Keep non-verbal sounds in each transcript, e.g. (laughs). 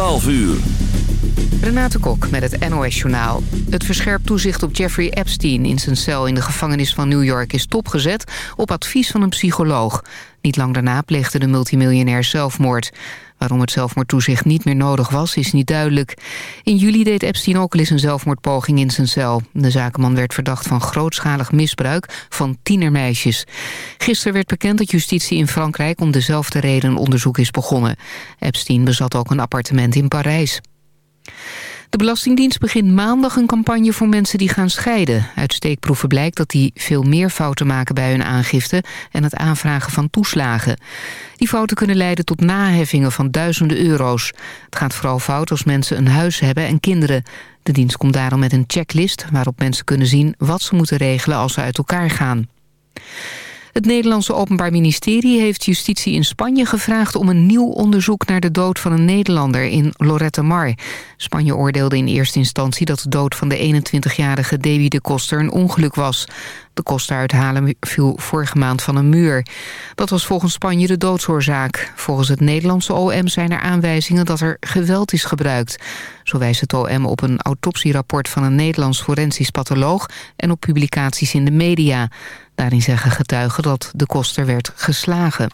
12 uur. Renate Kok met het NOS Journaal. Het verscherpt toezicht op Jeffrey Epstein in zijn cel in de gevangenis van New York is stopgezet op advies van een psycholoog. Niet lang daarna pleegde de multimiljonair zelfmoord. Waarom het zelfmoordtoezicht niet meer nodig was, is niet duidelijk. In juli deed Epstein ook al eens een zelfmoordpoging in zijn cel. De zakenman werd verdacht van grootschalig misbruik van tienermeisjes. Gisteren werd bekend dat justitie in Frankrijk om dezelfde reden onderzoek is begonnen. Epstein bezat ook een appartement in Parijs. De Belastingdienst begint maandag een campagne voor mensen die gaan scheiden. Uit steekproeven blijkt dat die veel meer fouten maken bij hun aangifte... en het aanvragen van toeslagen. Die fouten kunnen leiden tot naheffingen van duizenden euro's. Het gaat vooral fout als mensen een huis hebben en kinderen. De dienst komt daarom met een checklist waarop mensen kunnen zien... wat ze moeten regelen als ze uit elkaar gaan. Het Nederlandse Openbaar Ministerie heeft justitie in Spanje gevraagd... om een nieuw onderzoek naar de dood van een Nederlander in Lorette Mar. Spanje oordeelde in eerste instantie dat de dood van de 21-jarige Davy de Koster een ongeluk was. De Koster uit Halen viel vorige maand van een muur. Dat was volgens Spanje de doodsoorzaak. Volgens het Nederlandse OM zijn er aanwijzingen dat er geweld is gebruikt. Zo wijst het OM op een autopsierapport van een Nederlands forensisch patholoog... en op publicaties in de media. Daarin zeggen getuigen dat de koster werd geslagen.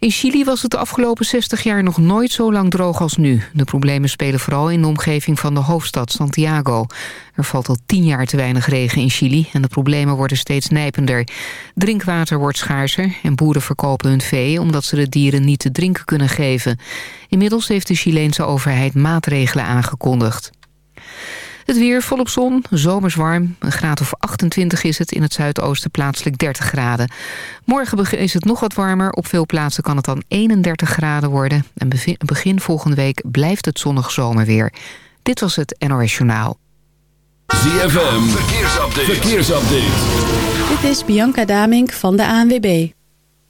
In Chili was het de afgelopen 60 jaar nog nooit zo lang droog als nu. De problemen spelen vooral in de omgeving van de hoofdstad Santiago. Er valt al tien jaar te weinig regen in Chili en de problemen worden steeds nijpender. Drinkwater wordt schaarser en boeren verkopen hun vee... omdat ze de dieren niet te drinken kunnen geven. Inmiddels heeft de Chileense overheid maatregelen aangekondigd. Het weer volop zon, zomers warm. Een graad of 28 is het in het zuidoosten plaatselijk 30 graden. Morgen is het nog wat warmer. Op veel plaatsen kan het dan 31 graden worden. En begin volgende week blijft het zonnig zomerweer. Dit was het NOS Journaal. ZFM, verkeersupdate. verkeersupdate. Dit is Bianca Damink van de ANWB.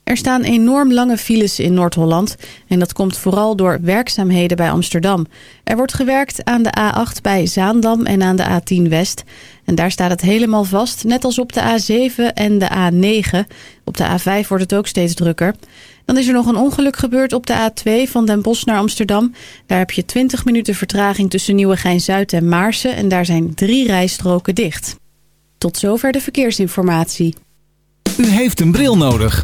Er staan enorm lange files in Noord-Holland en dat komt vooral door werkzaamheden bij Amsterdam. Er wordt gewerkt aan de A8 bij Zaandam en aan de A10 West. En daar staat het helemaal vast, net als op de A7 en de A9. Op de A5 wordt het ook steeds drukker. Dan is er nog een ongeluk gebeurd op de A2 van Den Bosch naar Amsterdam. Daar heb je 20 minuten vertraging tussen Nieuwegein-Zuid en Maarsen en daar zijn drie rijstroken dicht. Tot zover de verkeersinformatie. U heeft een bril nodig.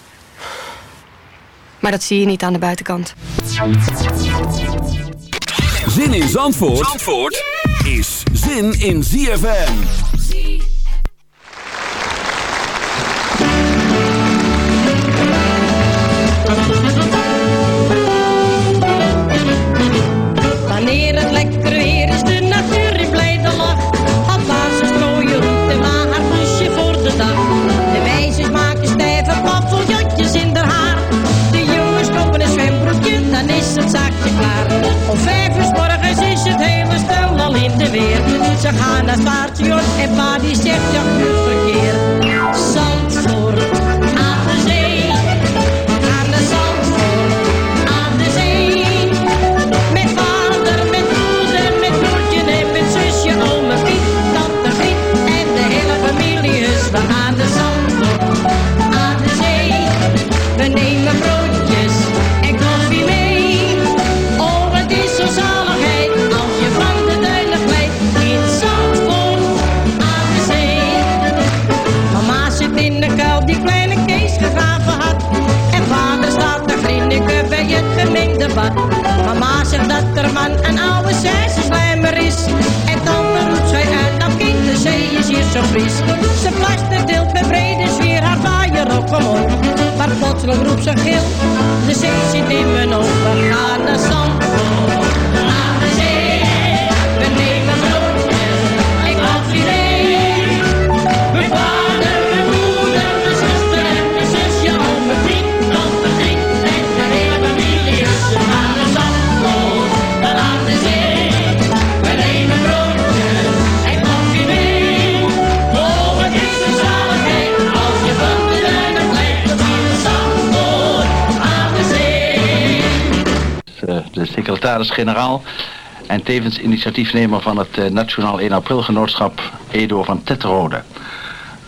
Maar dat zie je niet aan de buitenkant. Zin in Zandvoort, Zandvoort is zin in ZFM. Wanneer het lekker Op. Om vijf uur morgens is het hele stel al in de weer. Ze gaan naar station en pa die zegt ja, nu verkeer. Zandvoort aan de zee, aan de Zandvoort aan de zee. Met vader, met moeder, met broertje en met zusje, oma Piet, tante Griet en de hele familie. is, we gaan de Zandvoort. Secretaris-generaal en tevens initiatiefnemer van het eh, Nationaal 1 April Genootschap Edo van Tetterode.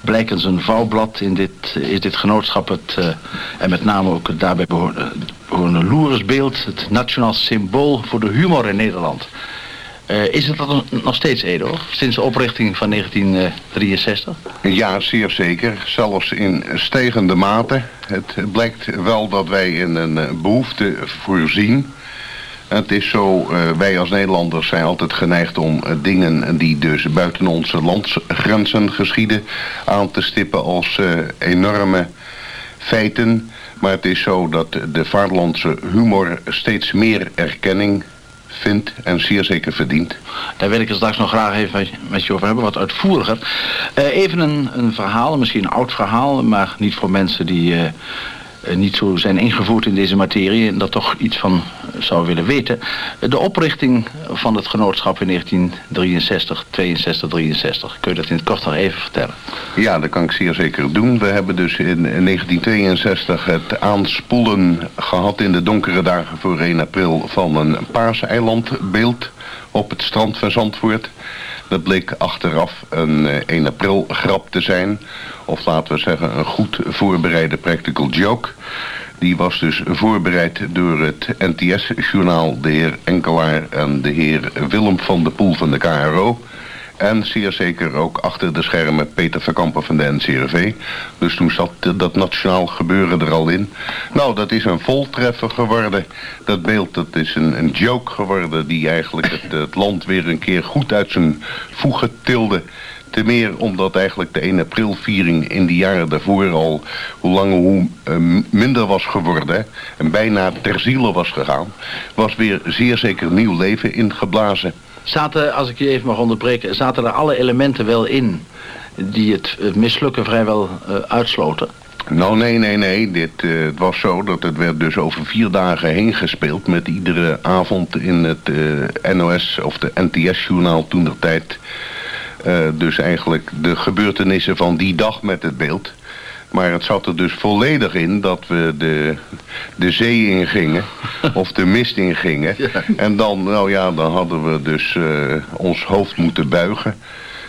Blijkens een vouwblad in dit, is dit genootschap het, eh, en met name ook het daarbij behorende, behorende loeresbeeld, het nationaal symbool voor de humor in Nederland. Eh, is het dat nog- steeds Edo, sinds de oprichting van 1963? Ja, zeer zeker. Zelfs in stijgende mate. Het blijkt wel dat wij in een eh, behoefte voorzien. Het is zo, eh, wij als Nederlanders zijn altijd geneigd om eh, dingen die dus buiten onze landsgrenzen geschieden aan te stippen als eh, enorme feiten. Maar het is zo dat de vaderlandse humor steeds meer erkenning vindt en zeer zeker verdient. Daar wil ik het straks nog graag even met- je over hebben, wat uitvoeriger. Even een, een verhaal, misschien een oud verhaal, maar niet voor mensen die niet zo zijn ingevoerd in deze materie en daar toch iets van eh, zou willen weten. Eh, de oprichting van het genootschap in 1963, 62, 63. Kun je dat in het kort nog even vertellen? Ja, dat kan ik zeer zeker doen. We hebben dus in 1962 het aanspoelen gehad in de donkere dagen voor 1 april van een paarseilandbeeld op het strand van Zandvoort. Dat bleek achteraf een eh, 1 april grap te zijn. Of laten we zeggen een goed voorbereide practical joke. Die was dus voorbereid door het NTS-journaal, de heer Enkelaar en de heer Willem van de Poel van de KRO. En zeer zeker ook achter de schermen Peter Verkampen van de NCRV. Dus toen zat dat nationaal gebeuren er al in. Nou, dat is een voltreffer geworden. Dat beeld dat is een, een joke geworden die eigenlijk het, het land weer een keer goed uit zijn voegen tilde. Te meer omdat eigenlijk de 1 april viering in die jaren daarvoor al hoe langer hoe eh, minder was geworden. En bijna ter ziele was gegaan. Was weer zeer zeker nieuw leven ingeblazen. Zaten, als ik je even mag onderbreken, zaten er alle elementen wel in die het, het mislukken vrijwel eh, uitsloten? Nou, nee, nee, nee. Dit, eh, het was zo dat het werd dus over vier dagen heen gespeeld... met iedere avond in het eh, NOS of de NTS-journaal toen der tijd... eh, dus eigenlijk de gebeurtenissen van die dag met het beeld. Maar het zat er dus volledig in dat we de, de zee ingingen (laughs) of de mist ingingen. En dan, nou ja, dan hadden we dus eh, ons hoofd moeten buigen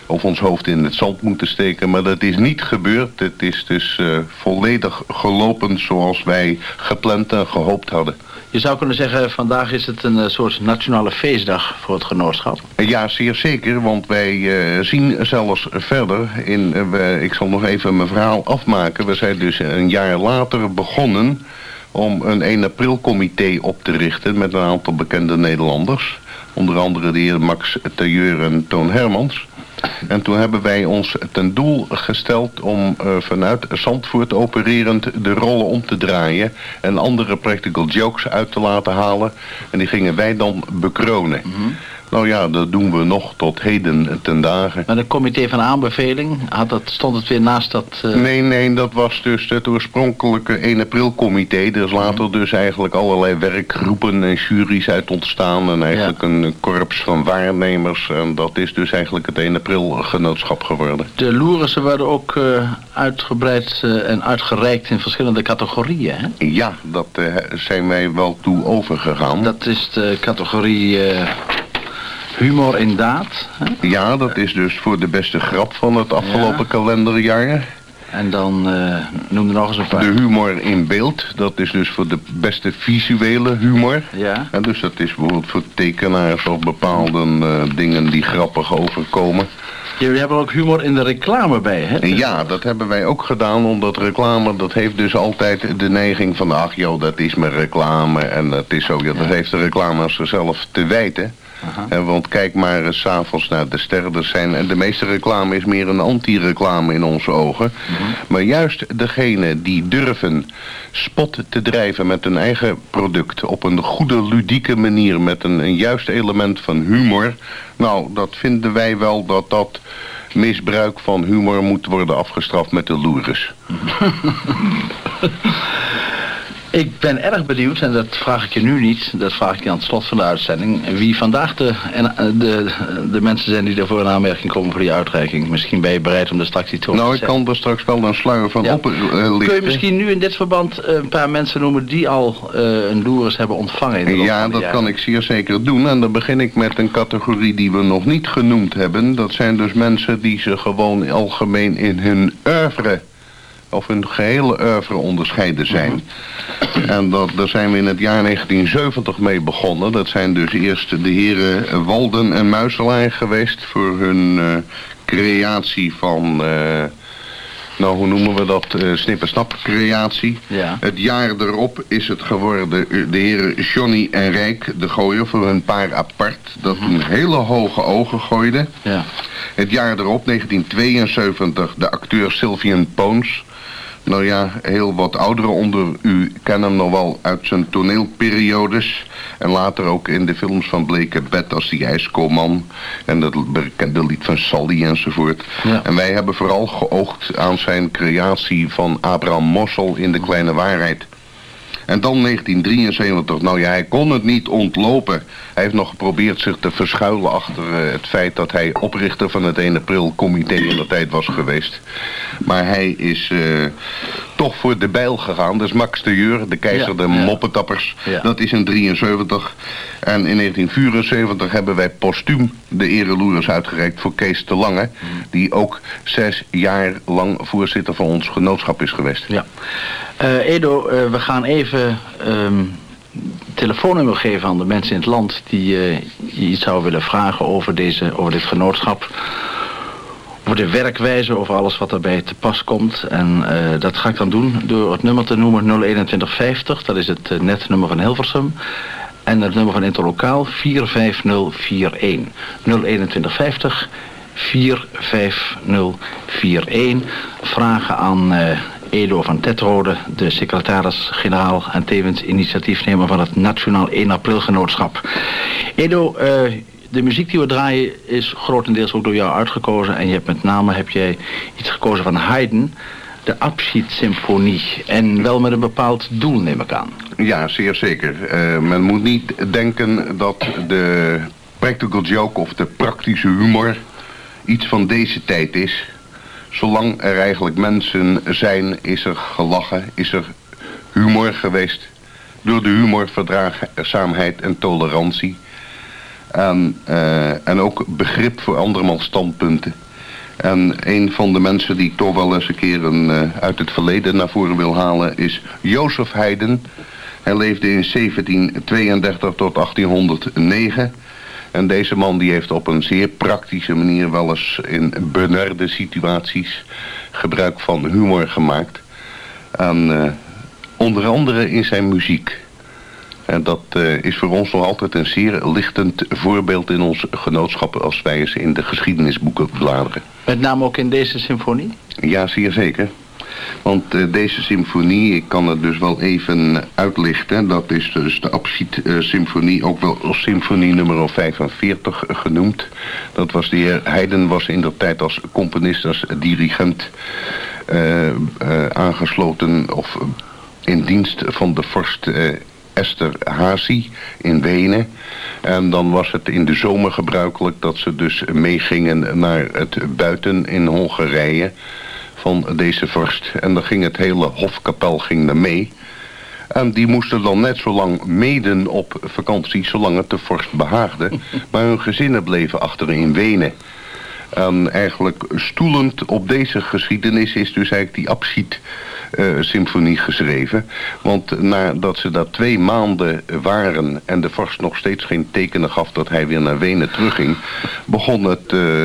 of ons hoofd in het zand moeten steken. Maar dat is niet gebeurd. Het is dus eh, volledig gelopen zoals wij gepland en gehoopt hadden. Je zou kunnen zeggen, vandaag is het een eh, soort nationale feestdag voor het genootschap. Ja, zeer zeker, want wij eh, zien zelfs verder in... eh, ik zal nog even mijn verhaal afmaken. We zijn dus een jaar later begonnen om een 1 april comité op te richten... met een aantal bekende Nederlanders. Onder andere de heer Max Tailleur en Toon Hermans. En toen hebben wij ons ten doel gesteld om eh, vanuit Zandvoort opererend de rollen om te draaien en andere practical jokes uit te laten halen. En die gingen wij dan bekronen. Nou ja, dat doen we nog tot heden ten dagen. Met een comité van aanbeveling had dat, stond het weer naast dat... eh, Nee, nee, dat was dus het oorspronkelijke 1 april comité. Is later dus eigenlijk allerlei werkgroepen en juries uit ontstaan. En eigenlijk een korps van waarnemers. En dat is dus eigenlijk het 1 april genootschap geworden. De loerissen werden ook eh, uitgebreid eh, en uitgereikt in verschillende categorieën. Hè? Ja, dat zijn wij wel toe overgegaan. Dat is de categorie... eh, Humor in daad. Hè? Ja, dat is dus voor de beste grap van het afgelopen kalenderjaar. En dan uh, noem er nog eens een paar. De humor in beeld, dat is dus voor de beste visuele humor. Ja. En dus dat is bijvoorbeeld voor tekenaars of bepaalde uh, dingen die grappig overkomen. Jullie hebben ook humor in de reclame bij, hè? Ja, dat hebben wij ook gedaan, omdat reclame, dat heeft dus altijd de neiging van, ach joh, dat is mijn reclame en dat is zo, ja, dat heeft de reclame zichzelf te wijten. Uh want kijk maar eens s'avonds naar de sterren. Er zijn, en de meeste reclame is meer een anti-reclame in onze ogen. Mhm. Maar juist degene die durven spot te drijven met hun eigen product... op een goede, ludieke manier met een, een juist element van humor... nou, dat vinden wij wel dat dat misbruik van humor moet worden afgestraft met de loeres. (laughs) (laughs) Ik ben erg benieuwd, en dat vraag ik je nu niet, dat vraag ik je aan het slot van de uitzending, wie vandaag de, en, eh, de, de mensen zijn die ervoor in aanmerking komen voor die uitreiking. Misschien ben je bereid om er straks iets over nou, te ik zeggen. kan er straks wel een sluier van Ja. op uh, lichten. Kun je misschien nu in dit verband eh, een paar mensen noemen die al eh, een loeres hebben ontvangen? In de Ja, dat jaren? kan ik zeer zeker doen. En dan begin ik met een categorie die we nog niet genoemd hebben. Dat zijn dus mensen die ze gewoon algemeen in hun oeuvre of hun gehele oeuvre onderscheiden zijn. En dat, daar zijn we in het jaar 1970 mee begonnen. Dat zijn dus eerst de heren Walden en Muiselaar geweest voor hun eh, creatie van... eh, nou, hoe noemen we dat? eh snip en snap creatie. Ja. Het jaar erop is het geworden de heren Johnny en Rijk de Gooier voor hun paar apart. Dat een hele hoge ogen gooide. Ja. Het jaar erop, 1972, de acteur Sylvian Poons. Nou ja, heel wat ouderen onder u kennen hem nog wel uit zijn toneelperiodes. En later ook in de films van Bleke Bed als die ijskoolman. En dat bekende lied van Sally enzovoort. Ja. En wij hebben vooral geoogd aan zijn creatie van Abraham Mossel in De Kleine Waarheid. En dan 1973. Nou ja, hij kon het niet ontlopen. Hij heeft nog geprobeerd zich te verschuilen achter eh, het feit dat hij oprichter van het 1 april comité in de tijd was geweest. Maar hij is eh, toch voor de bijl gegaan. Dat is Max de Jeur, de keizer Ja, de ja. moppetappers. Ja. Dat is in 73. En in 1974 hebben wij postuum de ereloeres uitgereikt voor Kees de Lange. Die ook zes jaar lang voorzitter van ons genootschap is geweest. Ja. Eh, Edo, eh, we gaan even ehm, telefoonnummer geven aan de mensen in het land die je iets zouden willen vragen over, deze, over dit genootschap. Over de werkwijze, over alles wat daarbij te pas komt. En dat ga ik dan doen door het nummer te noemen 02150. Dat is het netnummer van Hilversum. En het nummer van Interlokaal 45041. 02150 45041. Vragen aan Edo van Tetrode, de secretaris-generaal en tevens initiatiefnemer van het Nationaal 1 April Genootschap. Edo, eh, de muziek die we draaien is grotendeels ook door jou uitgekozen. En je hebt met name heb jij iets gekozen van Haydn, de Abschiedssymfonie. En wel met een bepaald doel, neem ik aan. Ja, zeer zeker. Eh, men moet niet denken dat de practical joke of de praktische humor iets van deze tijd is. Zolang er eigenlijk mensen zijn, is er gelachen, is er humor geweest. Door de humor verdraagzaamheid en tolerantie. En, eh, en ook begrip voor andermans standpunten. En een van de mensen die ik toch wel eens een keer een, eh, uit het verleden naar voren wil halen is Jozef Haydn. Hij leefde in 1732 tot 1809. En deze man die heeft op een zeer praktische manier wel eens in benarde situaties gebruik van humor gemaakt. En eh, onder andere in zijn muziek. En dat eh, is voor ons nog altijd een zeer lichtend voorbeeld in ons genootschap als wij eens in de geschiedenisboeken bladeren. Met name ook in deze symfonie? Ja, zeer zeker. Want eh, deze symfonie, ik kan het dus wel even uitlichten. Dat is dus de Abschied-symfonie, ook wel symfonie nummer 45 genoemd. Dat was de heer Haydn was in der tijd als componist, als dirigent eh, eh, aangesloten of in dienst van de vorst eh, Esther Hazy in Wenen. En dan was het in de zomer gebruikelijk dat ze dus meegingen naar het buiten in Hongarije van deze vorst. En dan ging het hele hofkapel ging er mee. En die moesten dan net zo lang meden op vakantie, zolang het de vorst behaagde. (laughs) Maar hun gezinnen bleven achter in Wenen. En eigenlijk stoelend op deze geschiedenis is dus eigenlijk die Abschied uh, symfonie geschreven. Want nadat ze daar twee maanden waren en de vorst nog steeds geen tekenen gaf dat hij weer naar Wenen terugging, begon het... Uh,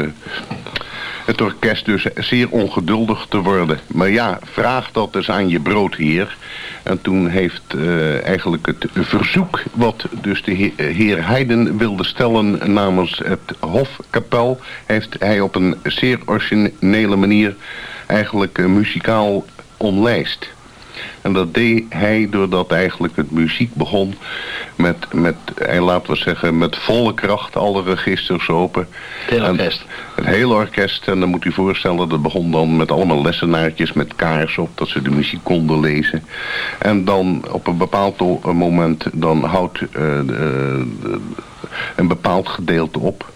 het orkest dus zeer ongeduldig te worden. Maar ja, vraag dat eens aan je broodheer. En toen heeft uh, eigenlijk het verzoek wat dus de heer Heiden wilde stellen namens het Hofkapel... heeft hij op een zeer originele manier eigenlijk uh, muzikaal omlijst. En dat deed hij doordat eigenlijk het muziek begon met, met en laten we zeggen, met volle kracht alle registers open. Het hele orkest. het hele orkest. En dan moet u voorstellen, dat begon dan met allemaal lessenaartjes met kaars op, dat ze de muziek konden lezen. En dan op een bepaald moment, dan houdt uh, de, een bepaald gedeelte op.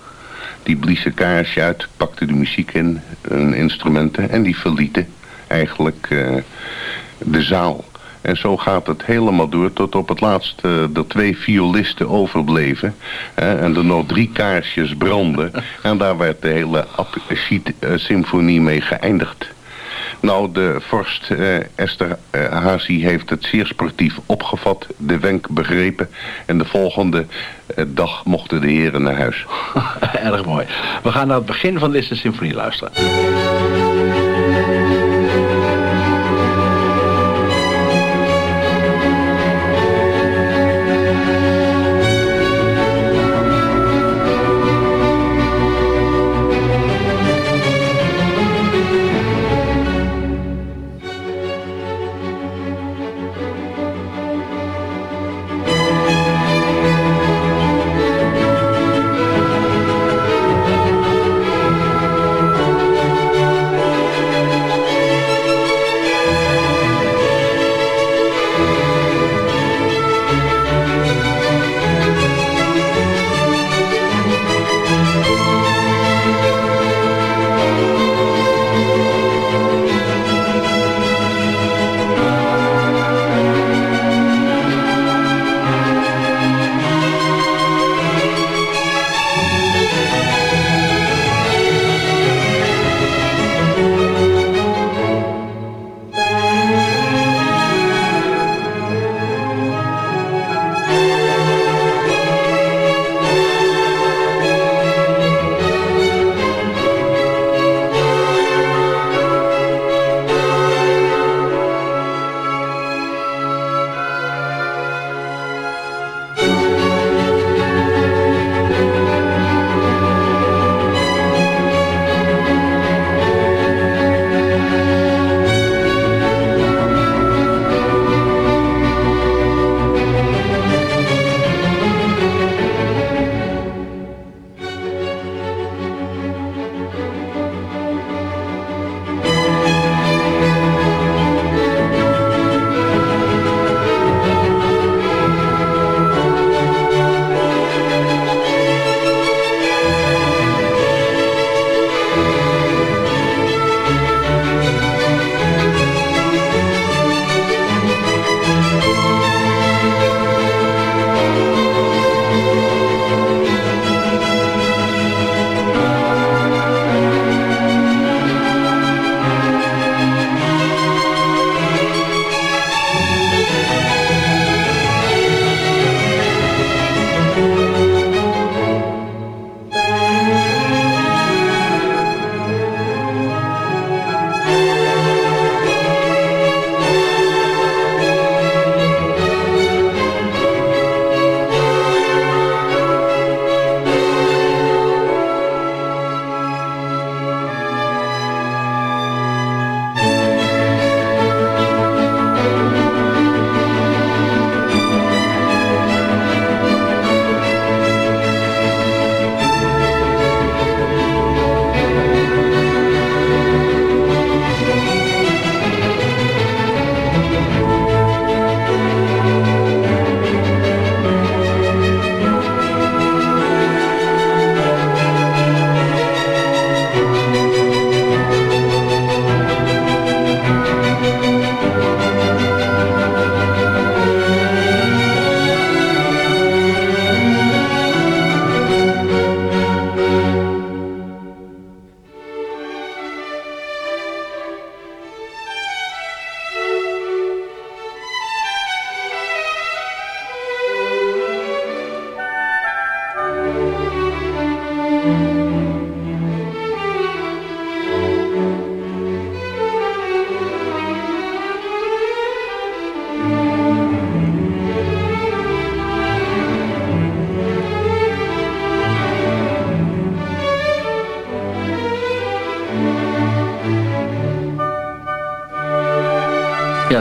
Die blies een kaarsje uit, pakte de muziek in, hun instrumenten en die verlieten eigenlijk uh, de zaal. En zo gaat het helemaal door tot op het laatst uh, er twee violisten overbleven. Hè, en er nog drie kaarsjes brandden. (laughs) en daar werd de hele symfonie mee geëindigd. Nou, de vorst uh, Esther uh, Hazi heeft het zeer sportief opgevat, de wenk begrepen. En de volgende uh, dag mochten de heren naar huis. (laughs) Erg mooi. We gaan naar het begin van deze symfonie luisteren.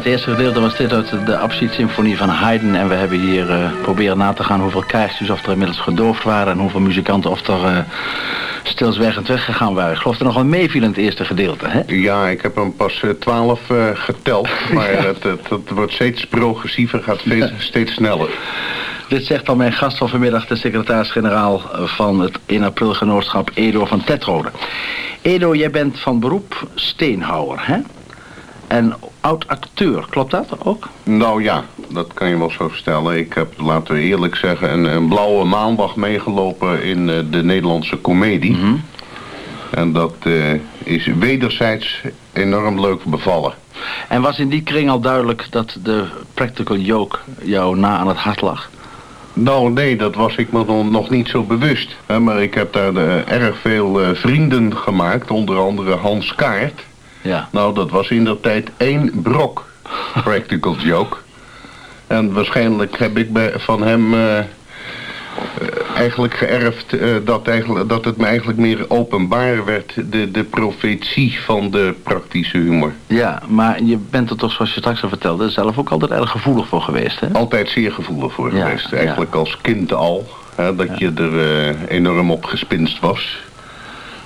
Het eerste gedeelte was dit uit de Abschied-symfonie van Haydn. En we hebben hier uh, proberen na te gaan hoeveel kaarsjes of er inmiddels gedoofd waren... en hoeveel muzikanten of er uh, stilzwijgend weggegaan waren. Ik geloof er nog wel meeviel in het eerste gedeelte, hè? Ja, ik heb hem pas twaalf uh, geteld. (laughs) maar het, het, het, wordt steeds progressiever, gaat steeds, steeds sneller. Dit zegt al mijn gast van vanmiddag, de secretaris-generaal van het 1 april genootschap Edo van Tetrode. Edo, jij bent van beroep steenhouwer, hè? En oud-acteur, klopt dat ook? Nou ja, dat kan je wel zo stellen. Ik heb, laten we eerlijk zeggen, een, een blauwe maandag meegelopen in uh, de Nederlandse komedie. Mm -hmm. En dat uh, is wederzijds enorm leuk bevallen. En was in die kring al duidelijk dat de practical joke jou na aan het hart lag? Nou, nee, dat was ik me nog niet zo bewust. Maar ik heb daar uh, erg veel vrienden gemaakt, onder andere Hans Kaart. Ja. Nou, dat was in dat tijd één brok practical (laughs) joke. En waarschijnlijk heb ik bij, van hem uh, eigenlijk geërfd uh, dat, eigenlijk, dat het me eigenlijk meer openbaar werd. De, de profetie van de praktische humor. Ja, maar je bent er toch, zoals je straks al vertelde, zelf ook altijd erg gevoelig voor geweest, hè? Altijd zeer gevoelig voor ja, geweest. Eigenlijk ja. als kind al. Hè, dat ja. je er uh, enorm op gespinst was.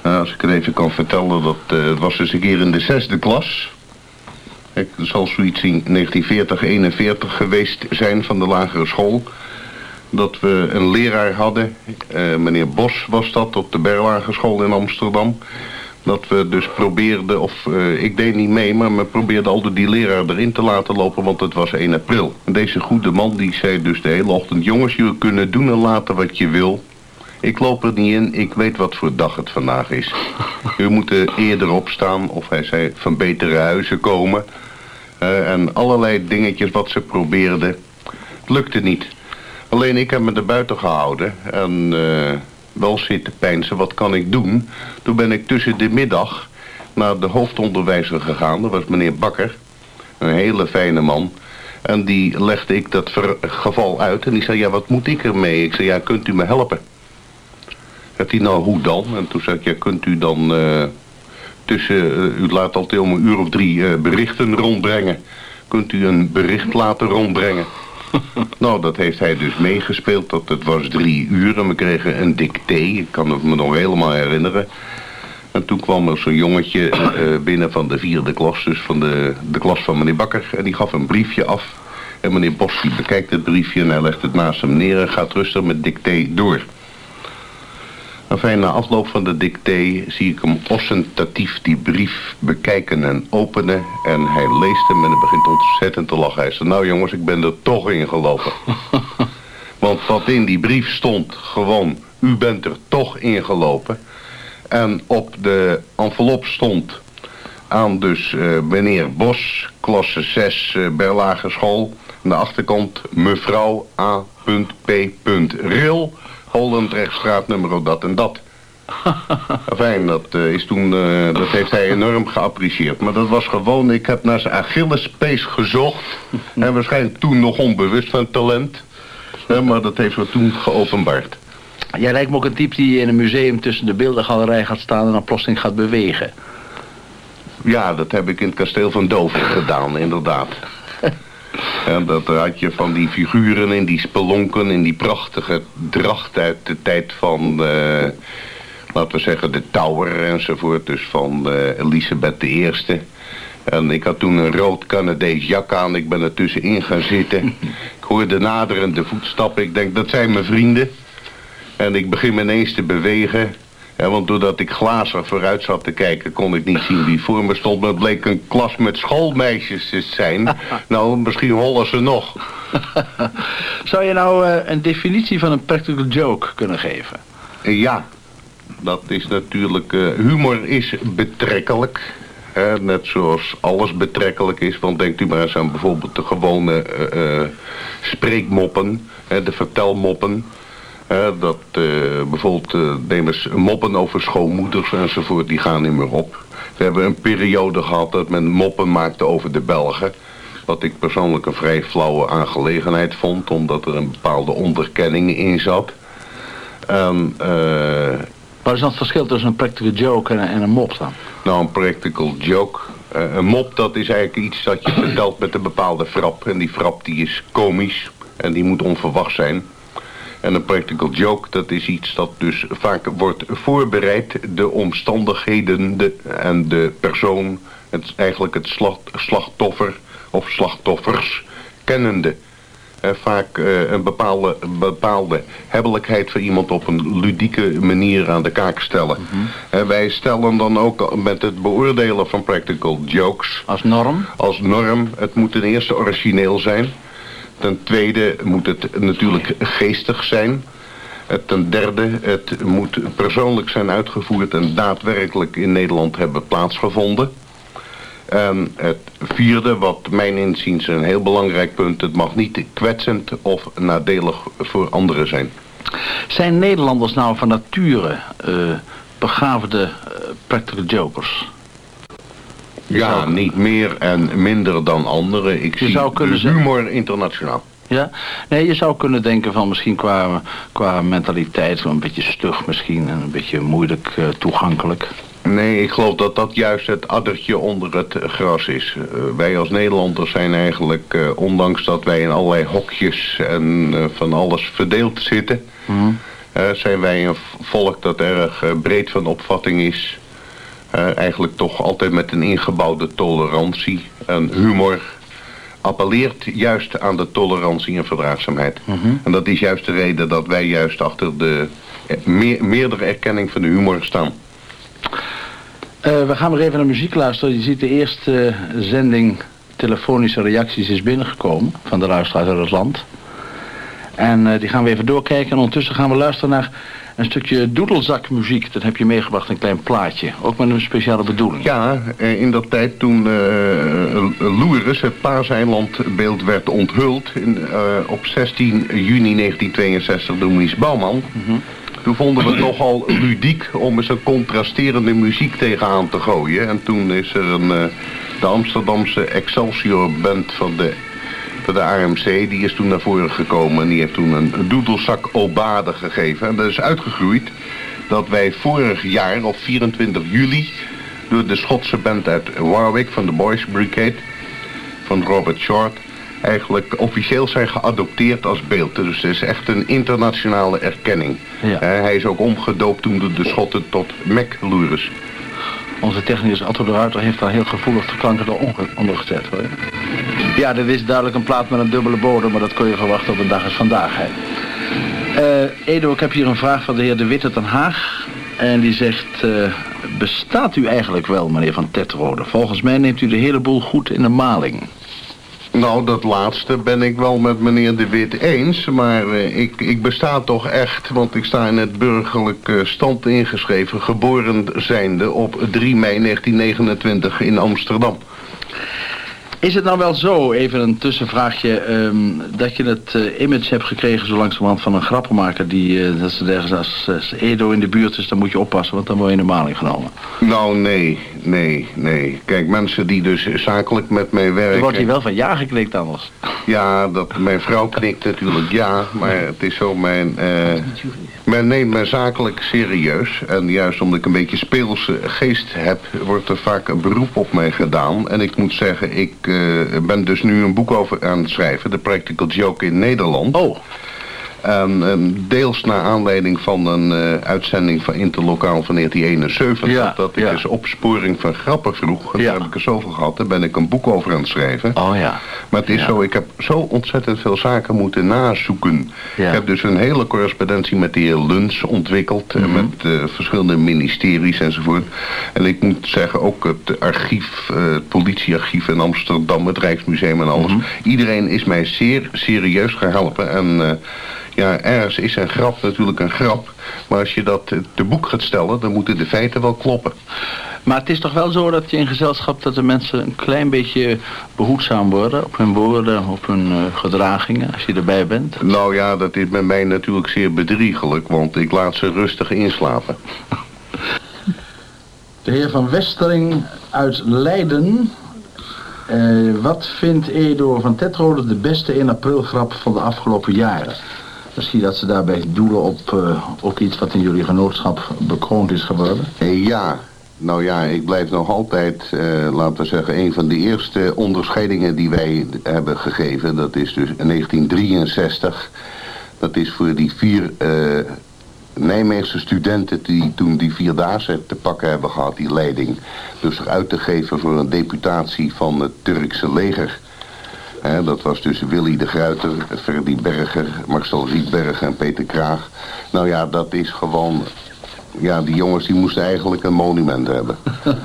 Nou, als ik even kan vertellen, dat uh, was dus een keer in de zesde klas. Het zal zoiets in 1940, 41 geweest zijn van de lagere school. Dat we een leraar hadden, uh, meneer Bos was dat, op de Berlage school in Amsterdam. Dat we dus probeerden, of uh, ik deed niet mee, maar we probeerden altijd die leraar erin te laten lopen, want het was 1 april. En deze goede man die zei dus de hele ochtend, jongens, jullie kunnen doen en laten wat je wil. Ik loop er niet in, ik weet wat voor dag het vandaag is. (laughs) U moet eerder opstaan, of hij zei van betere huizen komen. Uh, en allerlei dingetjes wat ze probeerden. Het lukte niet. Alleen ik heb me er buiten gehouden en uh, wel zitten pijnsen, wat kan ik doen? Toen ben ik tussen de middag naar de hoofdonderwijzer gegaan, dat was meneer Bakker. Een hele fijne man. En die legde ik dat geval uit en die zei, ja wat moet ik ermee? Ik zei, ja kunt u me helpen? Zegt hij, nou hoe dan? En toen zei ik, ja, kunt u dan uh, tussen, uh, u laat altijd om een uur of drie uh, berichten rondbrengen. Kunt u een bericht laten rondbrengen? (laughs) nou, dat heeft hij dus meegespeeld. Dat, het was drie uur en we kregen een dicté. Ik kan het me nog helemaal herinneren. En toen kwam er zo'n jongetje binnen van de vierde klas, dus van de, de klas van meneer Bakker. En die gaf een briefje af. En meneer Bos bekijkt het briefje en hij legt het naast hem neer en gaat rustig met dicté door. Enfin, na afloop van de dicté zie ik hem ostentatief die brief bekijken en openen. En hij leest hem en hij begint ontzettend te lachen. Hij zegt, nou jongens, ik ben er toch in gelopen. (laughs) Want wat in die brief stond, gewoon, u bent er toch in gelopen. En op de envelop stond aan dus uh, meneer Bos, klasse 6, uh, Berlage school. Aan de achterkant mevrouw A.P. Ril Holendrechtstraat nummer dat en dat. (laughs) Fijn, dat, uh, is toen, uh, dat heeft hij enorm geapprecieerd. Maar dat was gewoon, ik heb naar zijn Achillespees gezocht. (laughs) en waarschijnlijk toen nog onbewust van talent. Uh, maar dat heeft me toen geopenbaard. Jij lijkt me ook een type die in een museum tussen de beeldengalerij gaat staan en dan plotseling gaat bewegen. Ja, dat heb ik in het kasteel van Dover gedaan, inderdaad. En dat had je van die figuren in die spelonken, in die prachtige dracht uit de tijd van, uh, laten we zeggen, de Tower enzovoort. Dus van uh, Elisabeth I. En ik had toen een rood Canadees jak aan. Ik ben er tussenin gaan zitten. (laughs) Ik hoorde naderende voetstappen. Ik denk, dat zijn mijn vrienden. En ik begin me ineens te bewegen. Ja, want doordat ik glazig vooruit zat te kijken, kon ik niet zien wie voor me stond. Maar het bleek een klas met schoolmeisjes te zijn. (laughs) nou, misschien hollen ze nog. Zou je nou uh, een definitie van een practical joke kunnen geven? Uh, ja, dat is natuurlijk... Uh, humor is betrekkelijk. Hè, net zoals alles betrekkelijk is. Want denkt u maar eens aan bijvoorbeeld de gewone spreekmoppen. de vertelmoppen. Dat uh, bijvoorbeeld neem eens moppen over schoonmoeders enzovoort, die gaan niet meer op. We hebben een periode gehad dat men moppen maakte over de Belgen. Wat ik persoonlijk een vrij flauwe aangelegenheid vond, omdat er een bepaalde onderkenning in zat. En, Wat is dan het verschil tussen een practical joke en, en een mop dan? Nou, een practical joke Eh, een mop, dat is eigenlijk iets dat je vertelt met een bepaalde frap. En die frap die is komisch en die moet onverwacht zijn. En een practical joke, dat is iets dat dus vaak wordt voorbereid. De omstandigheden de, en de persoon, het, eigenlijk het slag, slachtoffer of slachtoffers, kennende. Eh, vaak eh, een bepaalde, bepaalde hebbelijkheid van iemand op een ludieke manier aan de kaak stellen. Eh, wij stellen dan ook met het beoordelen van practical jokes... Als norm? Als norm, het moet ten eerste origineel zijn... Ten tweede moet het natuurlijk geestig zijn. Eh, Ten derde, het moet persoonlijk zijn uitgevoerd en daadwerkelijk in Nederland hebben plaatsgevonden. En het vierde, wat mijn inziens een heel belangrijk punt, het mag niet kwetsend of nadelig voor anderen zijn. Zijn Nederlanders nou van nature eh begaafde eh, practical jokers? Ja, niet meer en minder dan anderen. Ik zie zou kunnen de humor internationaal. Ja? Nee, je zou kunnen denken van misschien qua, qua mentaliteit een beetje stug misschien en een beetje moeilijk eh, toegankelijk. Nee, ik geloof dat dat juist het addertje onder het gras is. Eh, wij als Nederlanders zijn eigenlijk, eh, ondanks dat wij in allerlei hokjes en van alles verdeeld zitten... eh, zijn wij een volk dat erg breed van opvatting is. Eh, eigenlijk toch altijd met een ingebouwde tolerantie en humor appelleert juist aan de tolerantie en verdraagzaamheid. En dat is juist de reden dat wij juist achter de eh, meer, meerdere erkenning van de humor staan. Eh, we gaan weer even naar muziek luisteren. Je ziet de eerste zending telefonische reacties is binnengekomen van de luisteraars uit het land. En die gaan we even doorkijken. En ondertussen gaan we luisteren naar een stukje doedelzakmuziek. Dat heb je meegebracht, een klein plaatje. Ook met een speciale bedoeling. Ja, eh, in dat tijd toen uh, Loeres, het Paaseilandbeeld, werd onthuld in, eh, op 16 juni 1962 door Mies Bouwman. Toen vonden we het nogal ludiek om eens een contrasterende muziek tegenaan te gooien. En toen is er een, eh, de Amsterdamse Excelsior Band van de, de AMC, die is toen naar voren gekomen en die heeft toen een doedelzak obade gegeven. En dat is uitgegroeid dat wij vorig jaar op 24 juli door de Schotse band uit Warwick van de Boys Brigade van Robert Short eigenlijk officieel zijn geadopteerd als beeld. Dus het is echt een internationale erkenning. Ja. Hij is ook omgedoopt toen door de Schotten tot McLures. Onze technicus Otto de Ruiter heeft daar heel gevoelig de klanken onder gezet. Hoor. Ja, dit is duidelijk een plaat met een dubbele bodem, maar dat kon je verwachten op een dag als vandaag. Eh, Edo, ik heb hier een vraag van de heer De Witte ten Haag. En die zegt, eh, bestaat u eigenlijk wel, meneer Van Tetrode? Volgens mij neemt u de hele boel goed in de maling. Nou, dat laatste ben ik wel met meneer De Wit eens. Maar eh, ik, ik besta toch echt, want ik sta in het burgerlijk stand ingeschreven... geboren zijnde op 3 mei 1929 in Amsterdam. Is het nou wel zo, even een tussenvraagje, ehm, dat je het eh, image hebt gekregen zo langzamerhand van een grappenmaker die, eh, dat ze zeggen, als, als Edo in de buurt is, dan moet je oppassen, want dan word je in de maling genomen. Nou, nee, nee, nee. Kijk, mensen die dus zakelijk met mij werken... Dan wordt hij wel van ja geklikt anders. Ja, dat, mijn vrouw knikt natuurlijk ja, maar het is zo, mijn, eh, men neemt mij zakelijk serieus. En juist omdat ik een beetje speelse geest heb, wordt er vaak een beroep op mij gedaan. En ik moet zeggen, ik eh, ben dus nu een boek over aan het schrijven, The Practical Joke in Nederland. Oh. En ehm, deels naar aanleiding van een eh, uitzending van Interlokaal van 1971. Ja, dat ik ja. opsporing van grappen vroeg. En Ja. daar heb ik er zoveel gehad. Daar ben ik een boek over aan het schrijven. Oh ja. Maar het is zo, ik heb zo ontzettend veel zaken moeten nazoeken. Ik heb dus een hele correspondentie met de heer Luns ontwikkeld. En Mhm. met eh, verschillende ministeries enzovoort. En ik moet zeggen, ook het archief, eh, het politiearchief in Amsterdam, het Rijksmuseum en alles. Mhm. Iedereen is mij zeer serieus geholpen. En eh, ja, ergens is een grap natuurlijk een grap. Maar als je dat eh, te boek gaat stellen, dan moeten de feiten wel kloppen. Maar het is toch wel zo dat je in gezelschap dat de mensen een klein beetje behoedzaam worden op hun woorden, op hun eh, gedragingen, als je erbij bent. Nou ja, dat is bij mij natuurlijk zeer bedriegelijk, want ik laat ze rustig inslapen. De heer Van Westering uit Leiden. Eh, wat vindt Edo van Tetrode de beste in april grap van de afgelopen jaren? Misschien dat ze daarbij doelen op, eh, op iets wat in jullie genootschap bekroond is geworden. Eh, ja, Nou ja, ik blijf nog altijd, eh, laten we zeggen, een van de eerste onderscheidingen die wij hebben gegeven. Dat is dus in 1963. Dat is voor die vier uh, Nijmeegse studenten die toen die Vierdaagse te pakken hebben gehad, die leiding. Dus uit te geven voor een deputatie van het Turkse leger. Dat was dus Willy de Gruiter, Ferdy Berger, Marcel Rietberger en Peter Kraag. Nou ja, dat is gewoon ja, die jongens die moesten eigenlijk een monument hebben. (laughs)